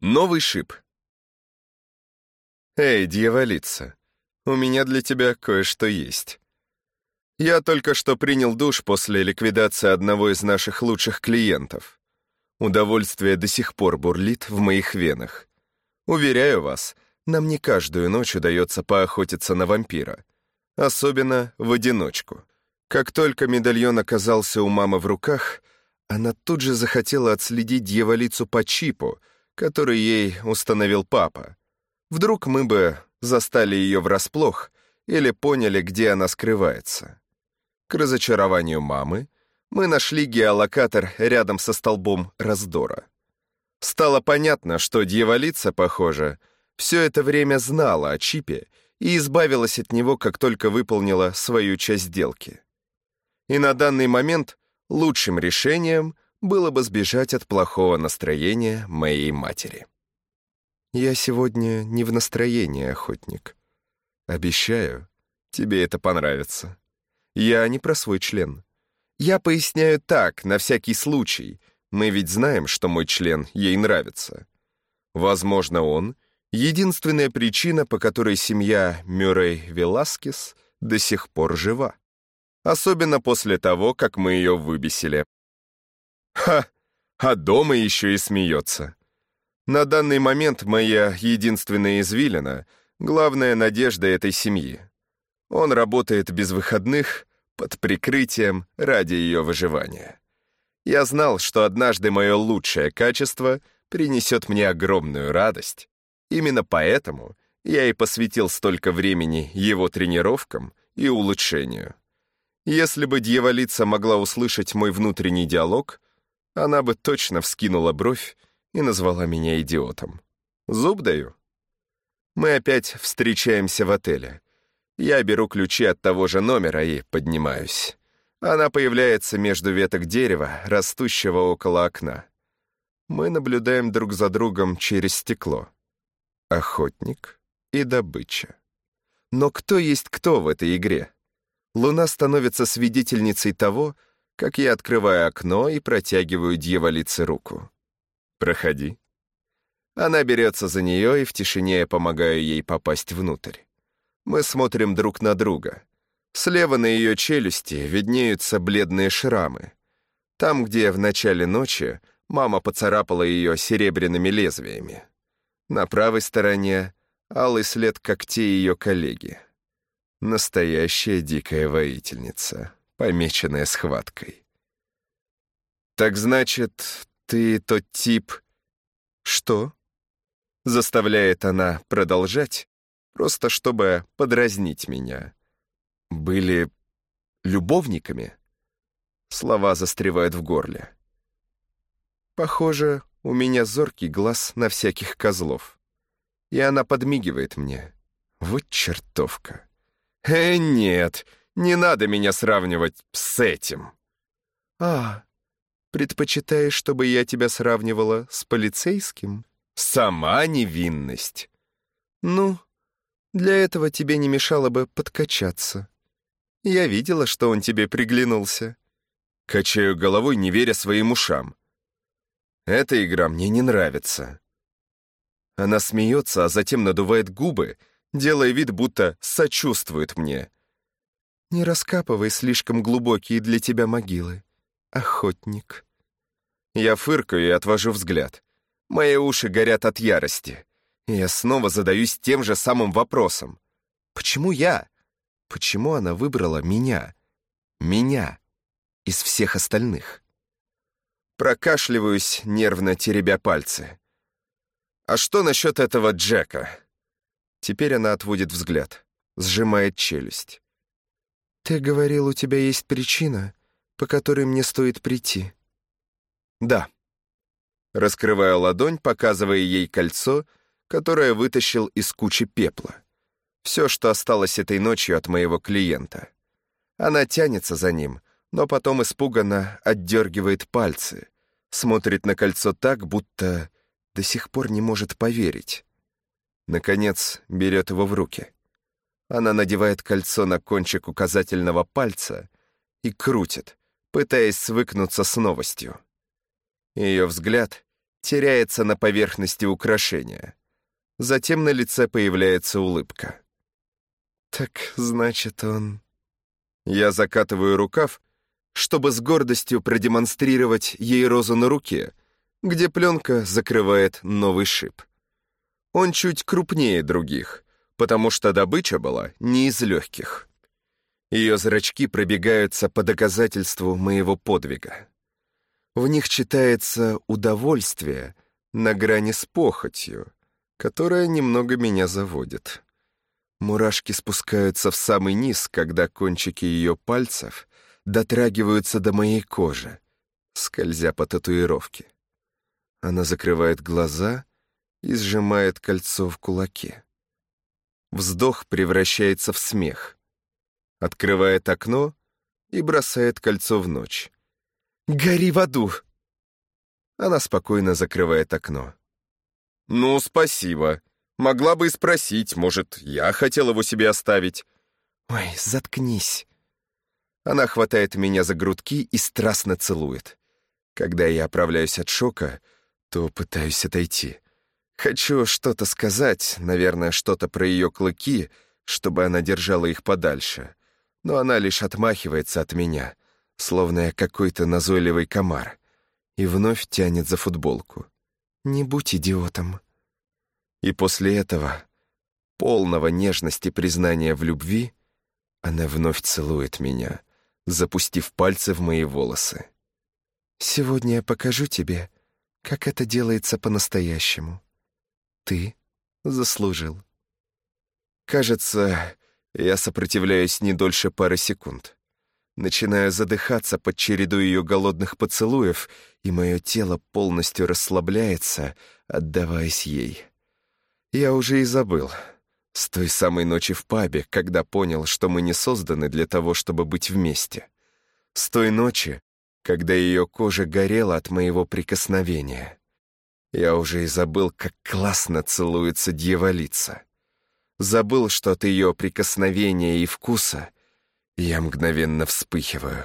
Новый шип. Эй, дьяволица, у меня для тебя кое-что есть. Я только что принял душ после ликвидации одного из наших лучших клиентов. Удовольствие до сих пор бурлит в моих венах. Уверяю вас, нам не каждую ночь удается поохотиться на вампира. Особенно в одиночку. Как только медальон оказался у мамы в руках, она тут же захотела отследить дьяволицу по чипу, который ей установил папа. Вдруг мы бы застали ее врасплох или поняли, где она скрывается. К разочарованию мамы мы нашли геолокатор рядом со столбом раздора. Стало понятно, что дьяволица, похоже, все это время знала о чипе и избавилась от него, как только выполнила свою часть сделки. И на данный момент лучшим решением было бы сбежать от плохого настроения моей матери. Я сегодня не в настроении, охотник. Обещаю, тебе это понравится. Я не про свой член. Я поясняю так, на всякий случай. Мы ведь знаем, что мой член ей нравится. Возможно, он — единственная причина, по которой семья Мюррей Веласкес до сих пор жива. Особенно после того, как мы ее выбесили. Ха! А дома еще и смеется. На данный момент моя единственная извилина — главная надежда этой семьи. Он работает без выходных, под прикрытием ради ее выживания. Я знал, что однажды мое лучшее качество принесет мне огромную радость. Именно поэтому я и посвятил столько времени его тренировкам и улучшению. Если бы дьяволица могла услышать мой внутренний диалог, она бы точно вскинула бровь и назвала меня идиотом. Зуб даю. Мы опять встречаемся в отеле. Я беру ключи от того же номера и поднимаюсь. Она появляется между веток дерева, растущего около окна. Мы наблюдаем друг за другом через стекло. Охотник и добыча. Но кто есть кто в этой игре? Луна становится свидетельницей того, как я открываю окно и протягиваю дьяволице руку. «Проходи». Она берется за нее, и в тишине я помогаю ей попасть внутрь. Мы смотрим друг на друга. Слева на ее челюсти виднеются бледные шрамы. Там, где в начале ночи мама поцарапала ее серебряными лезвиями. На правой стороне — алый след когтей ее коллеги. Настоящая дикая воительница помеченная схваткой. «Так значит, ты тот тип...» «Что?» Заставляет она продолжать, просто чтобы подразнить меня. «Были любовниками?» Слова застревают в горле. Похоже, у меня зоркий глаз на всяких козлов. И она подмигивает мне. Вот чертовка. «Э, нет, не надо меня сравнивать с этим». «А, предпочитаешь, чтобы я тебя сравнивала с полицейским?» «Сама невинность». «Ну, для этого тебе не мешало бы подкачаться. Я видела, что он тебе приглянулся». Качаю головой, не веря своим ушам. «Эта игра мне не нравится». Она смеется, а затем надувает губы, делая вид, будто сочувствует мне. Не раскапывай слишком глубокие для тебя могилы, охотник. Я фыркаю и отвожу взгляд. Мои уши горят от ярости. И я снова задаюсь тем же самым вопросом. Почему я? Почему она выбрала меня? Меня из всех остальных? Прокашливаюсь, нервно теребя пальцы. А что насчет этого Джека? Теперь она отводит взгляд, сжимает челюсть. «Ты говорил, у тебя есть причина, по которой мне стоит прийти?» «Да». Раскрываю ладонь, показывая ей кольцо, которое вытащил из кучи пепла. Все, что осталось этой ночью от моего клиента. Она тянется за ним, но потом испуганно отдергивает пальцы, смотрит на кольцо так, будто до сих пор не может поверить. Наконец, берет его в руки. Она надевает кольцо на кончик указательного пальца и крутит, пытаясь свыкнуться с новостью. Ее взгляд теряется на поверхности украшения. Затем на лице появляется улыбка. «Так, значит, он...» Я закатываю рукав, чтобы с гордостью продемонстрировать ей розу на руке, где пленка закрывает новый шип. Он чуть крупнее других, потому что добыча была не из легких. Ее зрачки пробегаются по доказательству моего подвига. В них читается удовольствие на грани с похотью, которая немного меня заводит. Мурашки спускаются в самый низ, когда кончики ее пальцев дотрагиваются до моей кожи, скользя по татуировке. Она закрывает глаза и сжимает кольцо в кулаке. Вздох превращается в смех. Открывает окно и бросает кольцо в ночь. «Гори в аду!» Она спокойно закрывает окно. «Ну, спасибо. Могла бы и спросить, может, я хотел его себе оставить». «Ой, заткнись». Она хватает меня за грудки и страстно целует. Когда я оправляюсь от шока, то пытаюсь отойти. Хочу что-то сказать, наверное, что-то про ее клыки, чтобы она держала их подальше. Но она лишь отмахивается от меня, словно я какой-то назойливый комар, и вновь тянет за футболку. «Не будь идиотом». И после этого, полного нежности признания в любви, она вновь целует меня, запустив пальцы в мои волосы. «Сегодня я покажу тебе, как это делается по-настоящему. Ты заслужил». Кажется, я сопротивляюсь не дольше пары секунд. Начинаю задыхаться под череду ее голодных поцелуев, и мое тело полностью расслабляется, отдаваясь ей. Я уже и забыл. С той самой ночи в пабе, когда понял, что мы не созданы для того, чтобы быть вместе. С той ночи, когда ее кожа горела от моего прикосновения. Я уже и забыл, как классно целуется дьяволица. Забыл, что от ее прикосновения и вкуса я мгновенно вспыхиваю.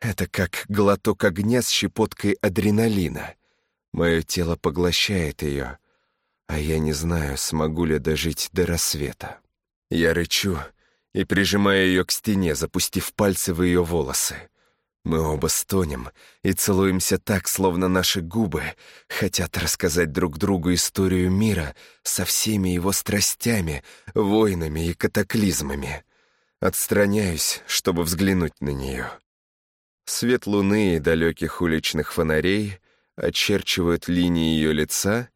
Это как глоток огня с щепоткой адреналина. Мое тело поглощает ее, а я не знаю, смогу ли дожить до рассвета. Я рычу и прижимаю ее к стене, запустив пальцы в ее волосы. Мы оба стонем и целуемся так, словно наши губы хотят рассказать друг другу историю мира со всеми его страстями, войнами и катаклизмами. Отстраняюсь, чтобы взглянуть на нее. Свет луны и далеких уличных фонарей очерчивают линии ее лица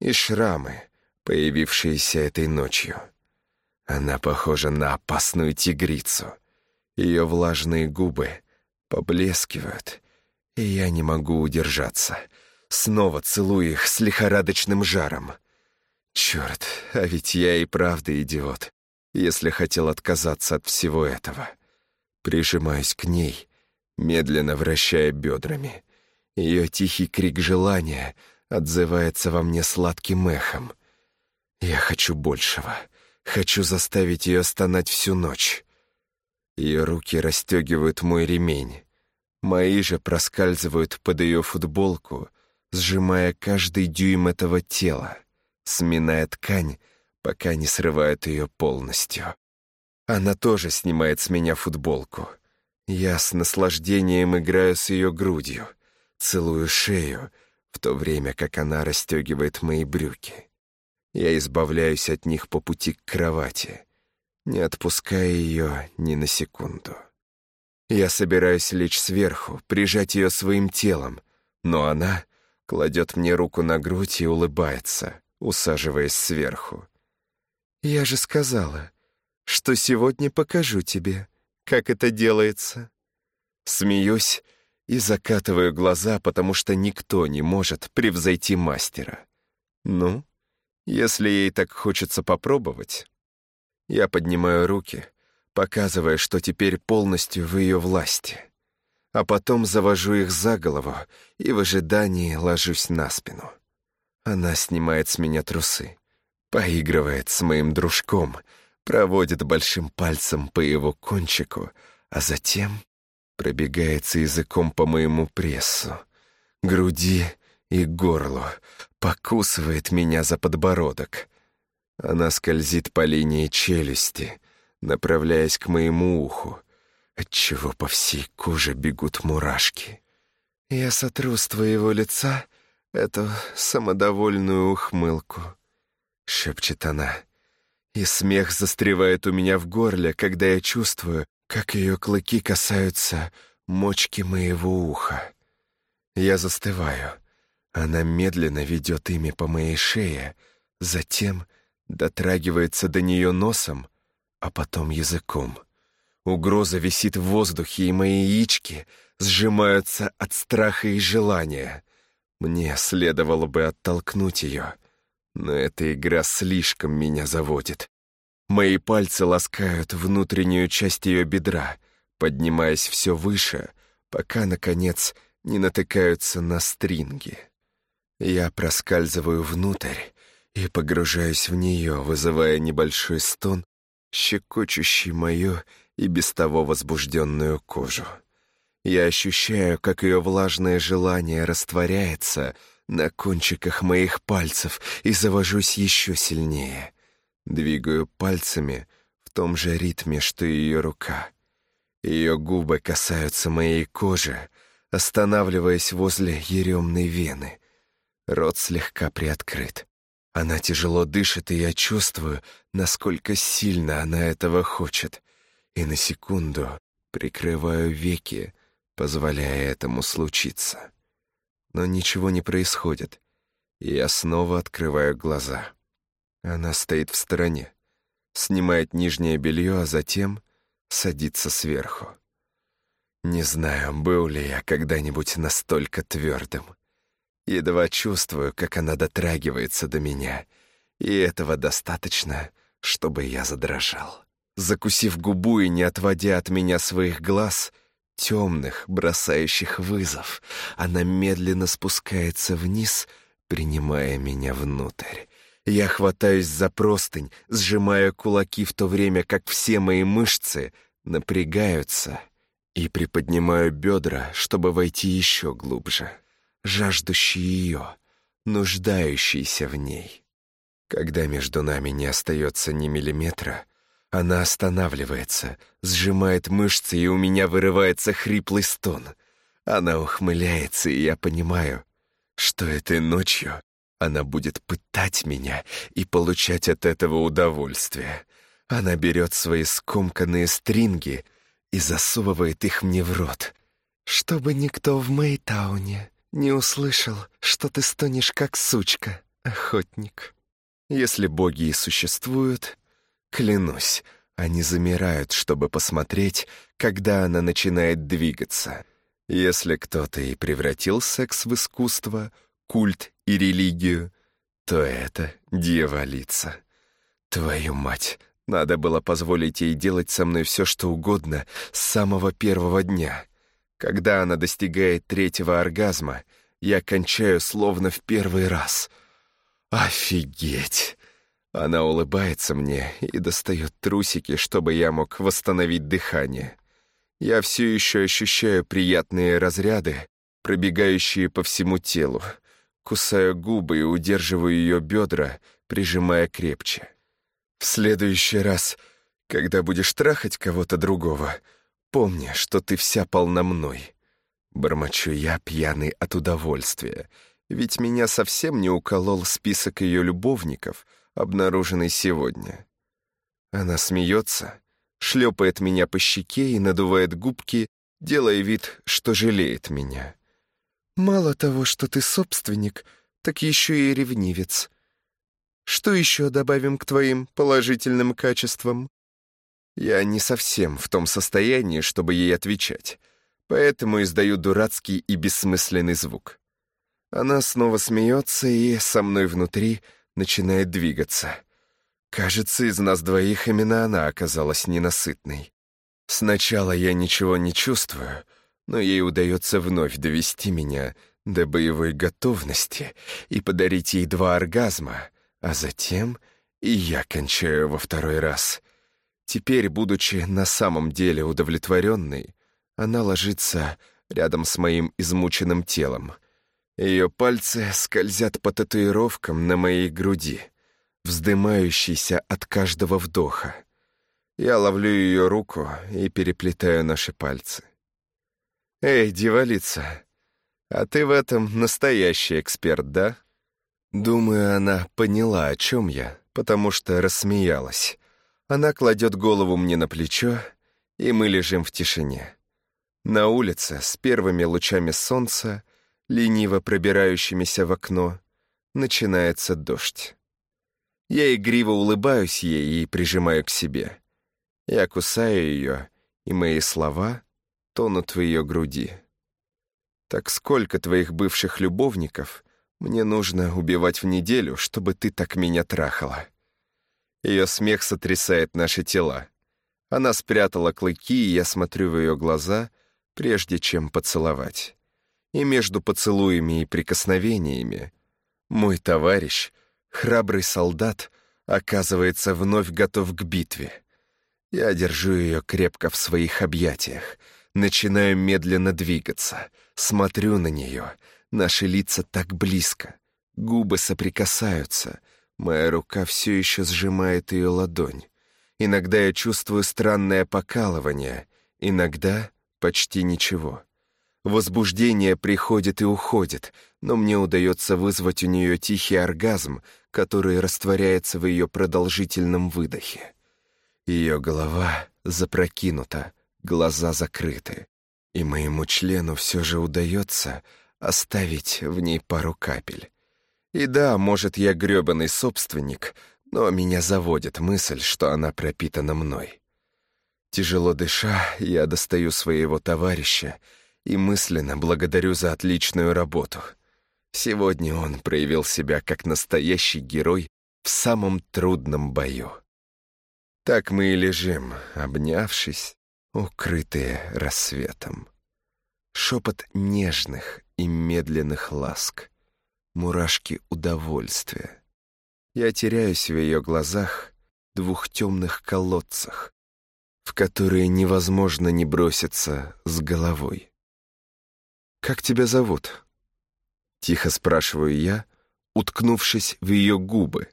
и шрамы, появившиеся этой ночью. Она похожа на опасную тигрицу. Ее влажные губы поблескивают, и я не могу удержаться. Снова целую их с лихорадочным жаром. Черт, а ведь я и правда идиот, если хотел отказаться от всего этого. Прижимаюсь к ней, медленно вращая бедрами. Ее тихий крик желания — отзывается во мне сладким эхом. Я хочу большего. Хочу заставить ее стонать всю ночь. Ее руки расстегивают мой ремень. Мои же проскальзывают под ее футболку, сжимая каждый дюйм этого тела, сминая ткань, пока не срывают ее полностью. Она тоже снимает с меня футболку. Я с наслаждением играю с ее грудью, целую шею, в то время как она расстегивает мои брюки. Я избавляюсь от них по пути к кровати, не отпуская ее ни на секунду. Я собираюсь лечь сверху, прижать ее своим телом, но она кладет мне руку на грудь и улыбается, усаживаясь сверху. «Я же сказала, что сегодня покажу тебе, как это делается». Смеюсь и закатываю глаза, потому что никто не может превзойти мастера. Ну, если ей так хочется попробовать. Я поднимаю руки, показывая, что теперь полностью в ее власти. А потом завожу их за голову и в ожидании ложусь на спину. Она снимает с меня трусы, поигрывает с моим дружком, проводит большим пальцем по его кончику, а затем пробегается языком по моему прессу, груди и горлу, покусывает меня за подбородок. Она скользит по линии челюсти, направляясь к моему уху, отчего по всей коже бегут мурашки. «Я сотру с твоего лица эту самодовольную ухмылку», — шепчет она. И смех застревает у меня в горле, когда я чувствую, как ее клыки касаются мочки моего уха. Я застываю. Она медленно ведет ими по моей шее, затем дотрагивается до нее носом, а потом языком. Угроза висит в воздухе, и мои яички сжимаются от страха и желания. Мне следовало бы оттолкнуть ее, но эта игра слишком меня заводит. Мои пальцы ласкают внутреннюю часть ее бедра, поднимаясь все выше, пока, наконец, не натыкаются на стринги. Я проскальзываю внутрь и погружаюсь в нее, вызывая небольшой стон, щекочущий мою и без того возбужденную кожу. Я ощущаю, как ее влажное желание растворяется на кончиках моих пальцев и завожусь еще сильнее. Двигаю пальцами в том же ритме, что и ее рука. Ее губы касаются моей кожи, останавливаясь возле еремной вены. Рот слегка приоткрыт. Она тяжело дышит, и я чувствую, насколько сильно она этого хочет. И на секунду прикрываю веки, позволяя этому случиться. Но ничего не происходит, и я снова открываю глаза. Она стоит в стороне, снимает нижнее белье, а затем садится сверху. Не знаю, был ли я когда-нибудь настолько твердым. Едва чувствую, как она дотрагивается до меня, и этого достаточно, чтобы я задрожал. Закусив губу и не отводя от меня своих глаз, темных, бросающих вызов, она медленно спускается вниз, принимая меня внутрь. Я хватаюсь за простынь, сжимая кулаки в то время, как все мои мышцы напрягаются — и приподнимаю бедра, чтобы войти еще глубже, жаждущий ее, нуждающийся в ней. Когда между нами не остается ни миллиметра, она останавливается, сжимает мышцы, и у меня вырывается хриплый стон. Она ухмыляется, и я понимаю, что этой ночью она будет пытать меня и получать от этого удовольствие. Она берет свои скомканные стринги — и засовывает их мне в рот. «Чтобы никто в Мэйтауне не услышал, что ты стонешь как сучка, охотник. Если боги и существуют, клянусь, они замирают, чтобы посмотреть, когда она начинает двигаться. Если кто-то и превратил секс в искусство, культ и религию, то это дьяволица. Твою мать, надо было позволить ей делать со мной все, что угодно с самого первого дня. Когда она достигает третьего оргазма, я кончаю словно в первый раз. Офигеть! Она улыбается мне и достает трусики, чтобы я мог восстановить дыхание. Я все еще ощущаю приятные разряды, пробегающие по всему телу. Кусаю губы и удерживаю ее бедра, прижимая крепче. В следующий раз, когда будешь трахать кого-то другого, помни, что ты вся полна мной. Бормочу я, пьяный от удовольствия, ведь меня совсем не уколол список ее любовников, обнаруженный сегодня. Она смеется, шлепает меня по щеке и надувает губки, делая вид, что жалеет меня. «Мало того, что ты собственник, так еще и ревнивец», что еще добавим к твоим положительным качествам?» Я не совсем в том состоянии, чтобы ей отвечать, поэтому издаю дурацкий и бессмысленный звук. Она снова смеется и со мной внутри начинает двигаться. Кажется, из нас двоих именно она оказалась ненасытной. Сначала я ничего не чувствую, но ей удается вновь довести меня до боевой готовности и подарить ей два оргазма — а затем и я кончаю во второй раз. Теперь, будучи на самом деле удовлетворенной, она ложится рядом с моим измученным телом. Ее пальцы скользят по татуировкам на моей груди, вздымающейся от каждого вдоха. Я ловлю ее руку и переплетаю наши пальцы. «Эй, дьяволица, а ты в этом настоящий эксперт, да?» Думаю, она поняла, о чем я, потому что рассмеялась. Она кладет голову мне на плечо, и мы лежим в тишине. На улице с первыми лучами солнца, лениво пробирающимися в окно, начинается дождь. Я игриво улыбаюсь ей и прижимаю к себе. Я кусаю ее, и мои слова тонут в ее груди. «Так сколько твоих бывших любовников мне нужно убивать в неделю, чтобы ты так меня трахала?» Ее смех сотрясает наши тела. Она спрятала клыки, и я смотрю в ее глаза, прежде чем поцеловать. И между поцелуями и прикосновениями мой товарищ, храбрый солдат, оказывается вновь готов к битве. Я держу ее крепко в своих объятиях, начинаю медленно двигаться, смотрю на нее, наши лица так близко, губы соприкасаются, моя рука все еще сжимает ее ладонь. Иногда я чувствую странное покалывание, иногда почти ничего. Возбуждение приходит и уходит, но мне удается вызвать у нее тихий оргазм, который растворяется в ее продолжительном выдохе. Ее голова запрокинута, глаза закрыты, и моему члену все же удается оставить в ней пару капель. И да, может, я грёбаный собственник, но меня заводит мысль, что она пропитана мной. Тяжело дыша, я достаю своего товарища и мысленно благодарю за отличную работу. Сегодня он проявил себя как настоящий герой в самом трудном бою. Так мы и лежим, обнявшись, укрытые рассветом. Шепот нежных и медленных ласк, мурашки удовольствия. Я теряюсь в ее глазах, двух темных колодцах, в которые невозможно не броситься с головой. «Как тебя зовут?» Тихо спрашиваю я, уткнувшись в ее губы,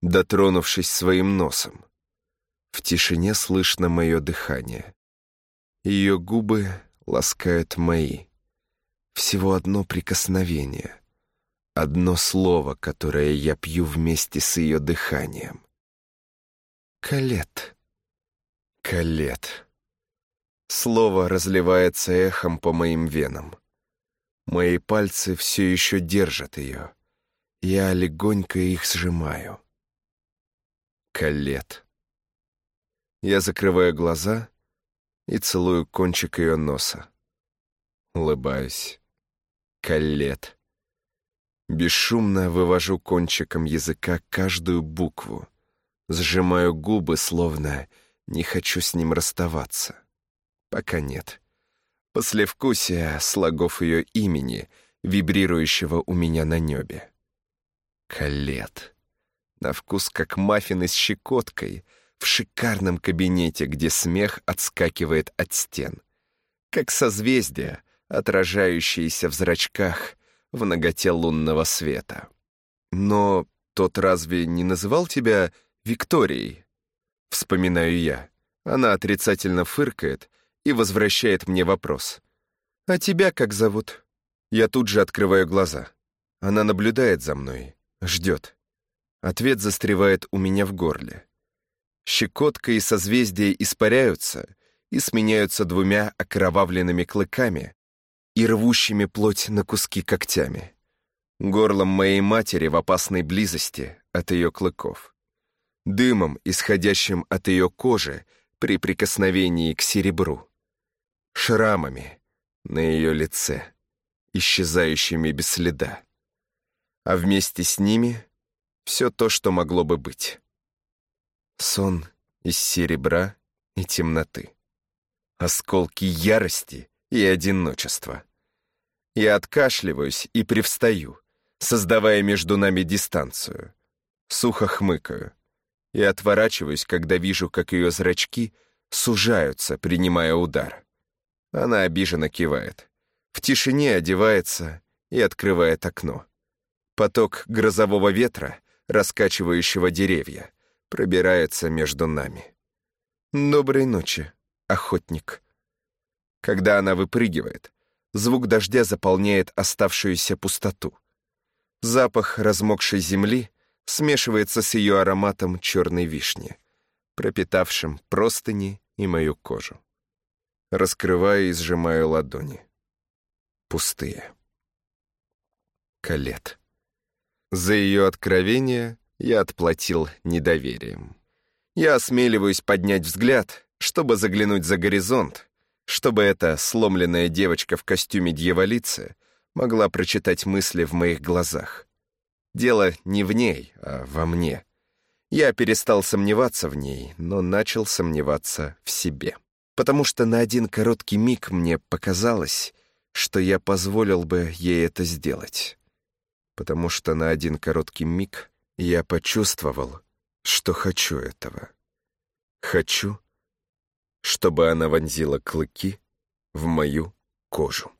дотронувшись своим носом. В тишине слышно мое дыхание. Ее губы ласкают мои. Всего одно прикосновение. Одно слово, которое я пью вместе с ее дыханием. Калет. Калет. Слово разливается эхом по моим венам. Мои пальцы все еще держат ее. Я легонько их сжимаю. Калет. Я закрываю глаза и целую кончик ее носа. Улыбаюсь. Калет. Бесшумно вывожу кончиком языка каждую букву. Сжимаю губы, словно не хочу с ним расставаться. Пока нет. Послевкусие слогов ее имени, вибрирующего у меня на небе. Калет. На вкус как маффины с щекоткой — в шикарном кабинете, где смех отскакивает от стен. Как созвездия, отражающиеся в зрачках в ноготе лунного света. Но тот разве не называл тебя Викторией? Вспоминаю я. Она отрицательно фыркает и возвращает мне вопрос. «А тебя как зовут?» Я тут же открываю глаза. Она наблюдает за мной, ждет. Ответ застревает у меня в горле. Щекотка и созвездия испаряются и сменяются двумя окровавленными клыками и рвущими плоть на куски когтями. Горлом моей матери в опасной близости от ее клыков. Дымом, исходящим от ее кожи при прикосновении к серебру. Шрамами на ее лице, исчезающими без следа. А вместе с ними все то, что могло бы быть. Сон из серебра и темноты. Осколки ярости и одиночества. Я откашливаюсь и привстаю, создавая между нами дистанцию. Сухо хмыкаю и отворачиваюсь, когда вижу, как ее зрачки сужаются, принимая удар. Она обиженно кивает. В тишине одевается и открывает окно. Поток грозового ветра, раскачивающего деревья, пробирается между нами. «Доброй ночи, охотник». Когда она выпрыгивает, звук дождя заполняет оставшуюся пустоту. Запах размокшей земли смешивается с ее ароматом черной вишни, пропитавшим простыни и мою кожу. Раскрываю и сжимаю ладони. Пустые. Калет. За ее откровение я отплатил недоверием. Я осмеливаюсь поднять взгляд, чтобы заглянуть за горизонт, чтобы эта сломленная девочка в костюме дьяволицы могла прочитать мысли в моих глазах. Дело не в ней, а во мне. Я перестал сомневаться в ней, но начал сомневаться в себе. Потому что на один короткий миг мне показалось, что я позволил бы ей это сделать. Потому что на один короткий миг я почувствовал, что хочу этого. Хочу, чтобы она вонзила клыки в мою кожу.